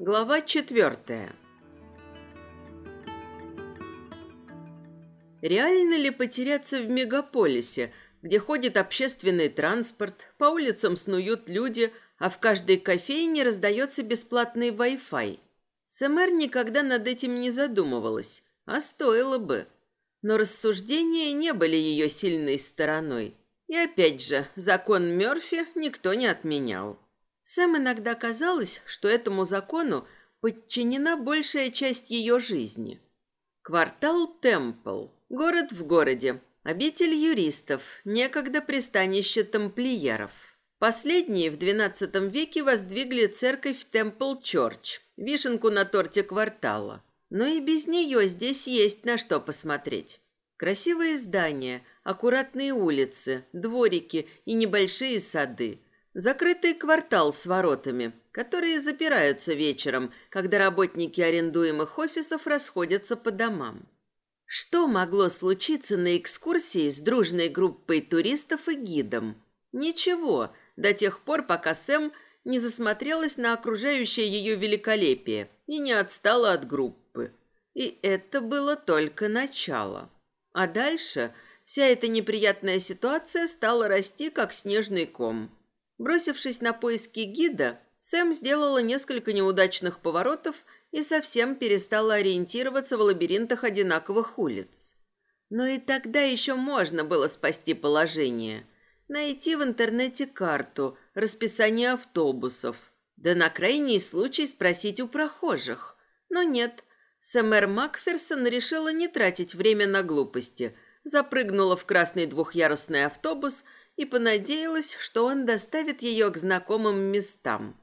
Глава четвертая. Реально ли потеряться в мегаполисе, где ходит общественный транспорт, по улицам снуют люди, а в каждой кофейне раздается бесплатный Wi-Fi? Сэмэр никогда над этим не задумывалась, а стоило бы. Но рассуждения не были ее сильной стороной. И опять же, закон Мёрфи никто не отменял. Сэм иногда казалось, что этому закону подчинена большая часть ее жизни. Квартал Темпл, город в городе, обитель юристов, некогда пристанище тамплиеров. Последние в XII веке воздвигли церковь Темпл Чорч, вишенку на торте квартала. Но и без нее здесь есть на что посмотреть. Красивые здания, аккуратные улицы, дворики и небольшие сады. Закрытый квартал с воротами, которые запираются вечером, когда работники арендуемых офисов расходятся по домам. Что могло случиться на экскурсии с дружной группой туристов и гидом? Ничего, до тех пор, пока Сэм не засмотрелась на окружающее ее великолепие и не отстала от группы. И это было только начало. А дальше вся эта неприятная ситуация стала расти, как снежный ком. Бросившись на поиски гида, Сэм сделала несколько неудачных поворотов и совсем перестала ориентироваться в лабиринтах одинаковых улиц. Но и тогда еще можно было спасти положение. Найти в интернете карту, расписание автобусов. Да на крайний случай спросить у прохожих. Но нет, Сэмэр Макферсон решила не тратить время на глупости, запрыгнула в красный двухъярусный автобус и понадеялась, что он доставит ее к знакомым местам.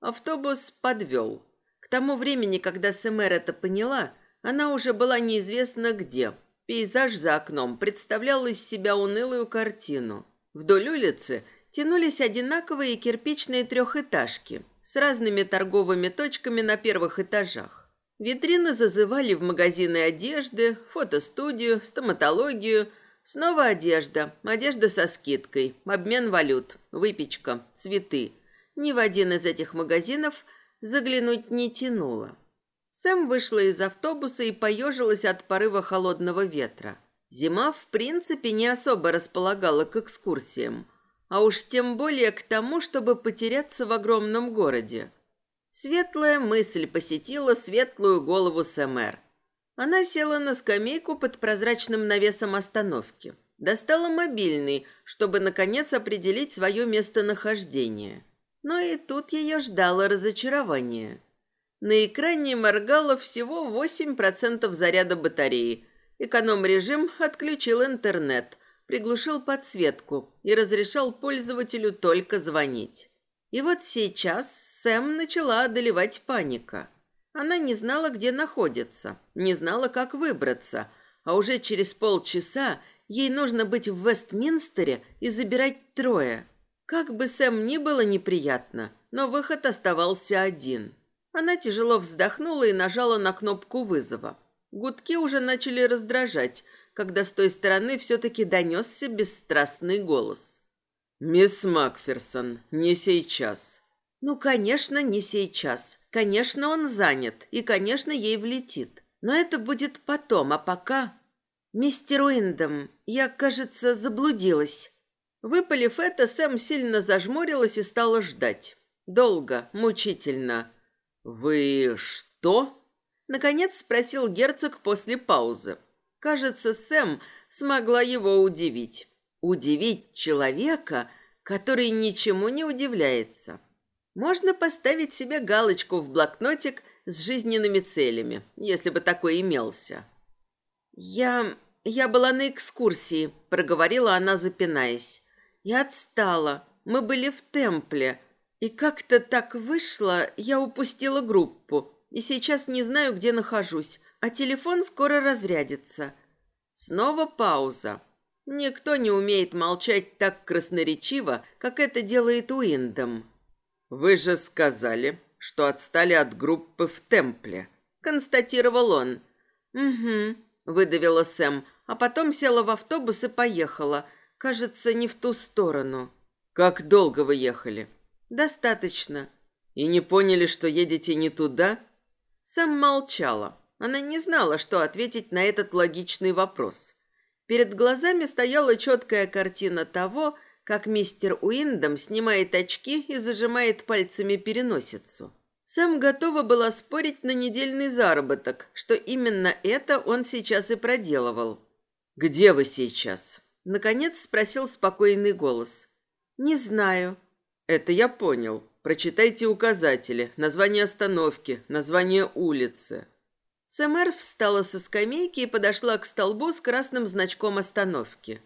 Автобус подвел. К тому времени, когда Сэмэр это поняла, она уже была неизвестно где. Пейзаж за окном представлял из себя унылую картину. Вдоль улицы тянулись одинаковые кирпичные трехэтажки с разными торговыми точками на первых этажах. Витрины зазывали в магазины одежды, фотостудию, стоматологию. Снова одежда, одежда со скидкой, обмен валют, выпечка, цветы. Ни в один из этих магазинов заглянуть не тянуло. Сэм вышла из автобуса и поежилась от порыва холодного ветра. Зима, в принципе, не особо располагала к экскурсиям, а уж тем более к тому, чтобы потеряться в огромном городе. Светлая мысль посетила светлую голову Сэмэр. Она села на скамейку под прозрачным навесом остановки. Достала мобильный, чтобы, наконец, определить свое местонахождение. Но и тут ее ждало разочарование. На экране моргало всего 8% заряда батареи. Эконом-режим отключил интернет, приглушил подсветку и разрешал пользователю только звонить. И вот сейчас Сэм начала одолевать паника. Она не знала, где находится, не знала, как выбраться, а уже через полчаса ей нужно быть в Вестминстере и забирать трое. Как бы Сэм ни было неприятно, но выход оставался один. Она тяжело вздохнула и нажала на кнопку вызова. Гудки уже начали раздражать, когда с той стороны все-таки донесся бесстрастный голос. «Мисс Макферсон, не сейчас». «Ну, конечно, не сейчас. Конечно, он занят, и, конечно, ей влетит. Но это будет потом, а пока...» «Мистер Уиндом, я, кажется, заблудилась». Выпалив это, Сэм сильно зажмурилась и стала ждать. Долго, мучительно. «Вы что?» Наконец спросил герцог после паузы. Кажется, Сэм смогла его удивить. Удивить человека, который ничему не удивляется. Можно поставить себе галочку в блокнотик с жизненными целями, если бы такой имелся. «Я... я была на экскурсии», — проговорила она, запинаясь. «Я отстала. Мы были в темпле. И как-то так вышло, я упустила группу. И сейчас не знаю, где нахожусь, а телефон скоро разрядится». Снова пауза. Никто не умеет молчать так красноречиво, как это делает Уиндом. «Вы же сказали, что отстали от группы в темпле», — констатировал он. «Угу», — выдавила Сэм, а потом села в автобус и поехала. Кажется, не в ту сторону. «Как долго вы ехали?» «Достаточно». И не поняли, что едете не туда? Сэм молчала. Она не знала, что ответить на этот логичный вопрос. Перед глазами стояла четкая картина того, как мистер Уиндом снимает очки и зажимает пальцами переносицу. Сэм готова была спорить на недельный заработок, что именно это он сейчас и проделывал. «Где вы сейчас?» Наконец спросил спокойный голос. «Не знаю». «Это я понял. Прочитайте указатели, название остановки, название улицы». Сэмэр встала со скамейки и подошла к столбу с красным значком остановки.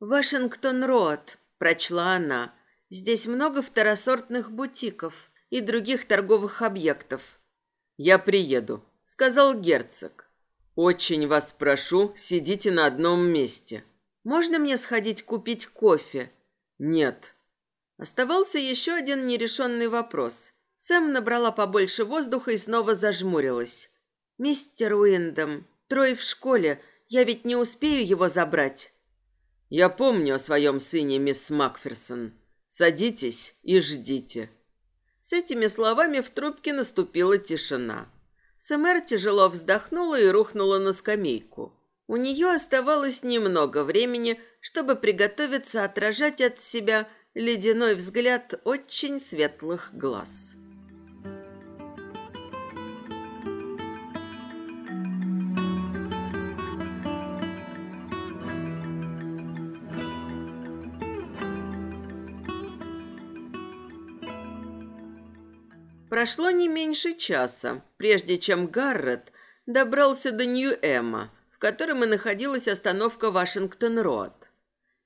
«Вашингтон-Роад», – прочла она. «Здесь много второсортных бутиков и других торговых объектов». «Я приеду», – сказал герцог. «Очень вас прошу, сидите на одном месте». Можно мне сходить купить кофе? Нет. Оставался еще один нерешенный вопрос. Сэм набрала побольше воздуха и снова зажмурилась. «Мистер Уиндом, Трой в школе. Я ведь не успею его забрать». «Я помню о своем сыне, мисс Макферсон. Садитесь и ждите». С этими словами в трубке наступила тишина. Сэмэр тяжело вздохнула и рухнула на скамейку. У нее оставалось немного времени, чтобы приготовиться отражать от себя ледяной взгляд очень светлых глаз. Прошло не меньше часа, прежде чем Гаррет добрался до Нью-Эма – котором и находилась остановка Вашингтон-Роад.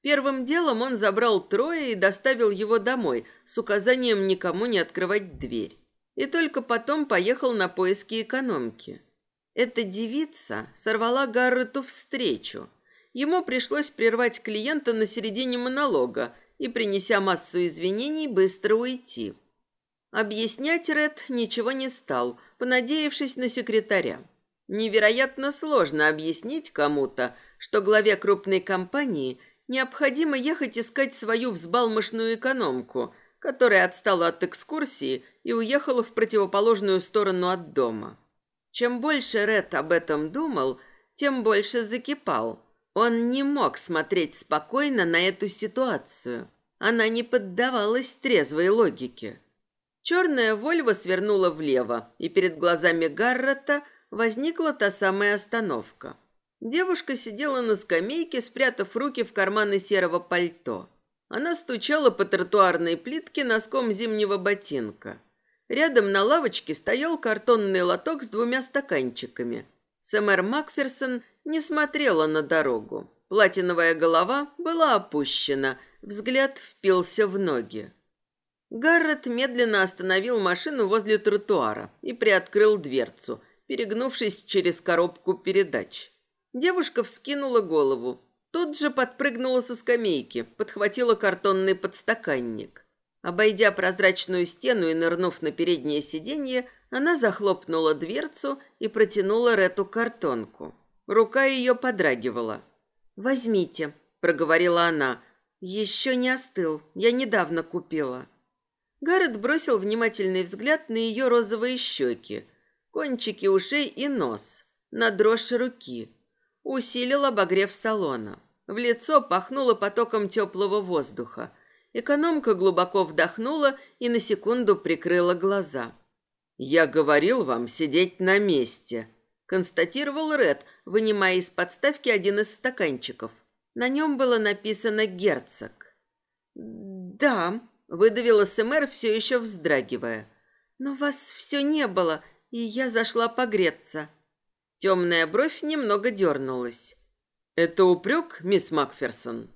Первым делом он забрал Троя и доставил его домой с указанием никому не открывать дверь. И только потом поехал на поиски экономки. Эта девица сорвала Гаррету встречу. Ему пришлось прервать клиента на середине монолога и, принеся массу извинений, быстро уйти. Объяснять Ред ничего не стал, понадеявшись на секретаря. Невероятно сложно объяснить кому-то, что главе крупной компании необходимо ехать искать свою взбалмошную экономку, которая отстала от экскурсии и уехала в противоположную сторону от дома. Чем больше Ред об этом думал, тем больше закипал. Он не мог смотреть спокойно на эту ситуацию. Она не поддавалась трезвой логике. Черная Вольва свернула влево, и перед глазами Гаррета – возникла та самая остановка. Девушка сидела на скамейке, спрятав руки в карманы серого пальто. Она стучала по тротуарной плитке носком зимнего ботинка. Рядом на лавочке стоял картонный лоток с двумя стаканчиками. Сэмэр Макферсон не смотрела на дорогу. Платиновая голова была опущена, взгляд впился в ноги. Гаррет медленно остановил машину возле тротуара и приоткрыл дверцу, перегнувшись через коробку передач. Девушка вскинула голову. Тут же подпрыгнула со скамейки, подхватила картонный подстаканник. Обойдя прозрачную стену и нырнув на переднее сиденье, она захлопнула дверцу и протянула Рету картонку. Рука ее подрагивала. «Возьмите», — проговорила она. «Еще не остыл. Я недавно купила». Гаррет бросил внимательный взгляд на ее розовые щеки, кончики ушей и нос, на дрожь руки. Усилил обогрев салона. В лицо пахнуло потоком теплого воздуха. Экономка глубоко вдохнула и на секунду прикрыла глаза. «Я говорил вам сидеть на месте», – констатировал Ред, вынимая из подставки один из стаканчиков. На нем было написано «Герцог». «Да», – выдавила СМР, все еще вздрагивая. «Но вас все не было и я зашла погреться. Темная бровь немного дернулась. «Это упрек, мисс Макферсон?»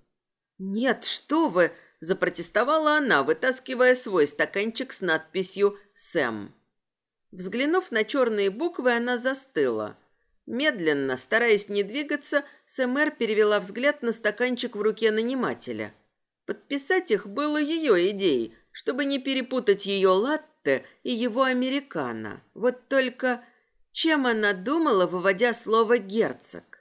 «Нет, что вы!» – запротестовала она, вытаскивая свой стаканчик с надписью «Сэм». Взглянув на черные буквы, она застыла. Медленно, стараясь не двигаться, Сэмэр перевела взгляд на стаканчик в руке нанимателя. Подписать их было ее идеей, чтобы не перепутать ее латте и его американо. Вот только чем она думала, выводя слово «герцог»?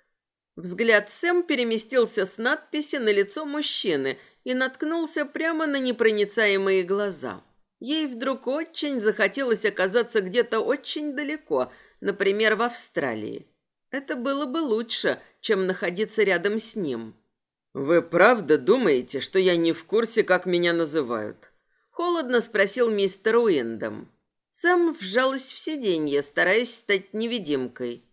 Взгляд Сэм переместился с надписи на лицо мужчины и наткнулся прямо на непроницаемые глаза. Ей вдруг очень захотелось оказаться где-то очень далеко, например, в Австралии. Это было бы лучше, чем находиться рядом с ним. «Вы правда думаете, что я не в курсе, как меня называют?» Холодно спросил мистер Уиндом. Сэм вжалась в сиденье, стараясь стать невидимкой.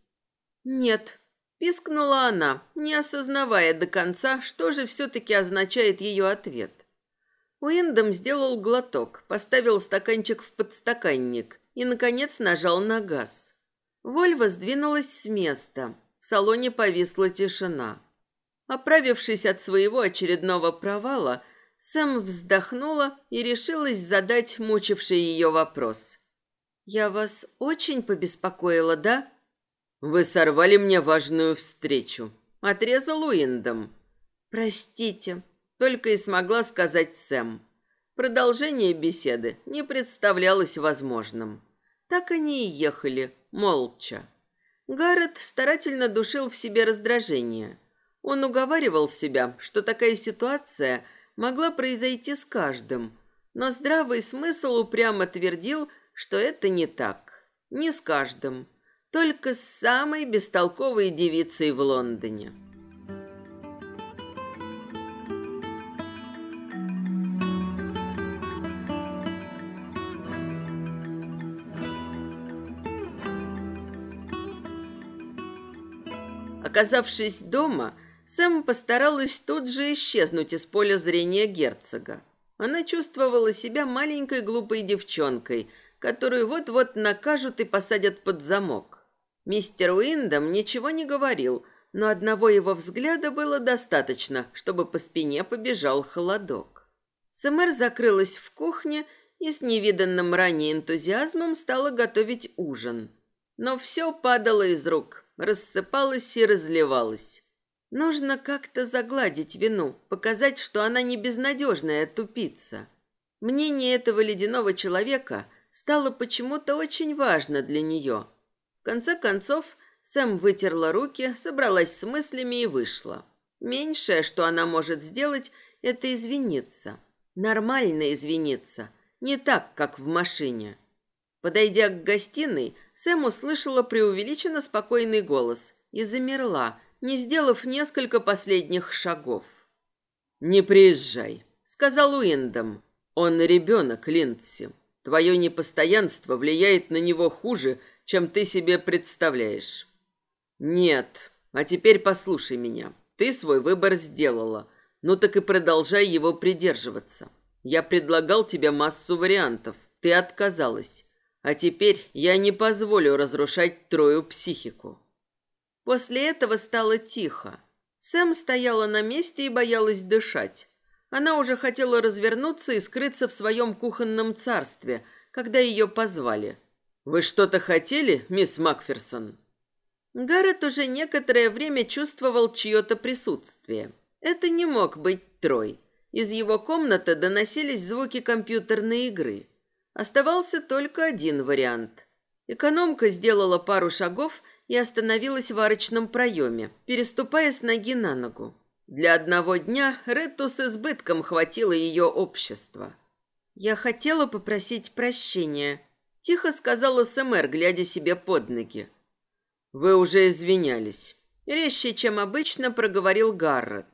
«Нет», – пискнула она, не осознавая до конца, что же все-таки означает ее ответ. Уиндом сделал глоток, поставил стаканчик в подстаканник и, наконец, нажал на газ. Вольва сдвинулась с места. В салоне повисла тишина. Оправившись от своего очередного провала, Сэм вздохнула и решилась задать мучивший ее вопрос. «Я вас очень побеспокоила, да?» «Вы сорвали мне важную встречу», — отрезал Уиндом. «Простите», — только и смогла сказать Сэм. Продолжение беседы не представлялось возможным. Так они и ехали, молча. Гаррет старательно душил в себе раздражение. Он уговаривал себя, что такая ситуация могла произойти с каждым, но здравый смысл упрямо твердил, что это не так. Не с каждым только с самой бестолковой девицей в Лондоне. Оказавшись дома, Сэм постаралась тут же исчезнуть из поля зрения герцога. Она чувствовала себя маленькой глупой девчонкой, которую вот-вот накажут и посадят под замок. Мистер Уиндом ничего не говорил, но одного его взгляда было достаточно, чтобы по спине побежал холодок. Сэмэр закрылась в кухне и с невиданным ранее энтузиазмом стала готовить ужин. Но все падало из рук, рассыпалось и разливалось. Нужно как-то загладить вину, показать, что она не безнадежная тупица. Мнение этого ледяного человека стало почему-то очень важно для нее – конце концов, Сэм вытерла руки, собралась с мыслями и вышла. Меньшее, что она может сделать, это извиниться. Нормально извиниться. Не так, как в машине. Подойдя к гостиной, Сэм услышала преувеличенно спокойный голос и замерла, не сделав несколько последних шагов. «Не приезжай», — сказал Уиндом. «Он ребенок, Линдси. Твое непостоянство влияет на него хуже, чем ты себе представляешь. Нет. А теперь послушай меня. Ты свой выбор сделала. Ну так и продолжай его придерживаться. Я предлагал тебе массу вариантов. Ты отказалась. А теперь я не позволю разрушать Трою психику. После этого стало тихо. Сэм стояла на месте и боялась дышать. Она уже хотела развернуться и скрыться в своем кухонном царстве, когда ее позвали – «Вы что-то хотели, мисс Макферсон?» Гаррет уже некоторое время чувствовал чье-то присутствие. Это не мог быть Трой. Из его комнаты доносились звуки компьютерной игры. Оставался только один вариант. Экономка сделала пару шагов и остановилась в арочном проеме, переступая с ноги на ногу. Для одного дня Ретту с избытком хватило ее общества. «Я хотела попросить прощения», Тихо сказала СМР, глядя себе под ноги. «Вы уже извинялись». Резче, чем обычно, проговорил Гаррет.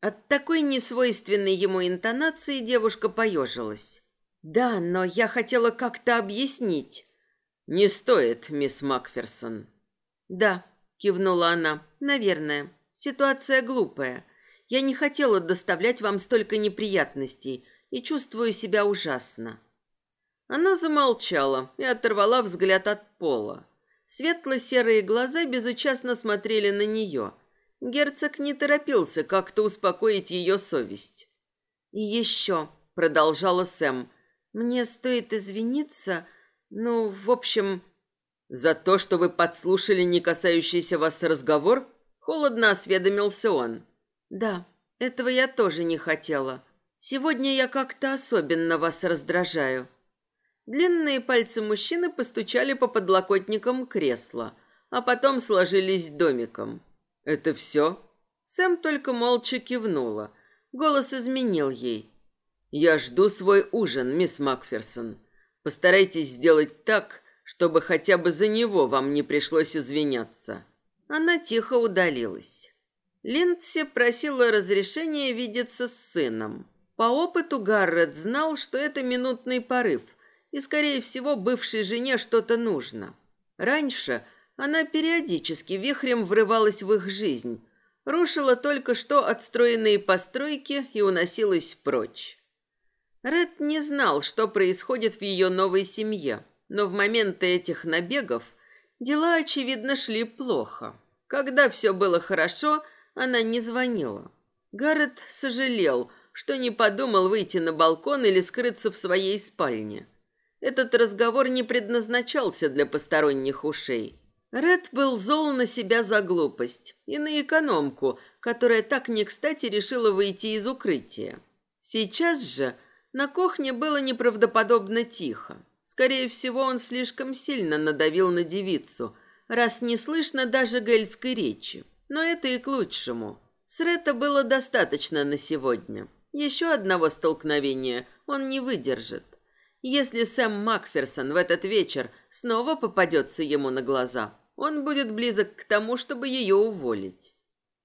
От такой несвойственной ему интонации девушка поежилась. «Да, но я хотела как-то объяснить». «Не стоит, мисс Макферсон». «Да», — кивнула она, — «наверное. Ситуация глупая. Я не хотела доставлять вам столько неприятностей и чувствую себя ужасно. Она замолчала и оторвала взгляд от пола. Светло-серые глаза безучастно смотрели на нее. Герцог не торопился как-то успокоить ее совесть. «И еще», — продолжала Сэм, — «мне стоит извиниться, ну, в общем...» «За то, что вы подслушали не касающийся вас разговор?» Холодно осведомился он. «Да, этого я тоже не хотела. Сегодня я как-то особенно вас раздражаю». Длинные пальцы мужчины постучали по подлокотникам кресла, а потом сложились домиком. «Это все?» Сэм только молча кивнула. Голос изменил ей. «Я жду свой ужин, мисс Макферсон. Постарайтесь сделать так, чтобы хотя бы за него вам не пришлось извиняться». Она тихо удалилась. Линдси просила разрешения видеться с сыном. По опыту Гаррет знал, что это минутный порыв, и, скорее всего, бывшей жене что-то нужно. Раньше она периодически вихрем врывалась в их жизнь, рушила только что отстроенные постройки и уносилась прочь. Ред не знал, что происходит в ее новой семье, но в моменты этих набегов дела, очевидно, шли плохо. Когда все было хорошо, она не звонила. Гаррет сожалел, что не подумал выйти на балкон или скрыться в своей спальне. Этот разговор не предназначался для посторонних ушей. Ред был зол на себя за глупость и на экономку, которая так не кстати решила выйти из укрытия. Сейчас же на кухне было неправдоподобно тихо. Скорее всего, он слишком сильно надавил на девицу, раз не слышно даже гельской речи. Но это и к лучшему. С Ретта было достаточно на сегодня. Еще одного столкновения он не выдержит. Если Сэм Макферсон в этот вечер снова попадется ему на глаза, он будет близок к тому, чтобы ее уволить.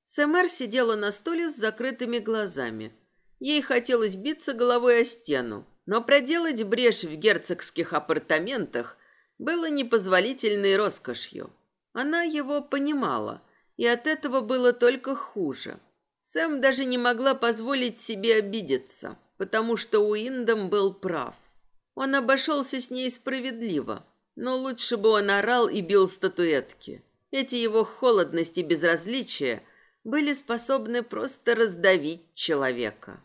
Сэмэр сидела на стуле с закрытыми глазами. Ей хотелось биться головой о стену, но проделать брешь в герцогских апартаментах было непозволительной роскошью. Она его понимала, и от этого было только хуже. Сэм даже не могла позволить себе обидеться, потому что Уиндом был прав. Он обошелся с ней справедливо, но лучше бы он орал и бил статуэтки. Эти его холодность и безразличие были способны просто раздавить человека.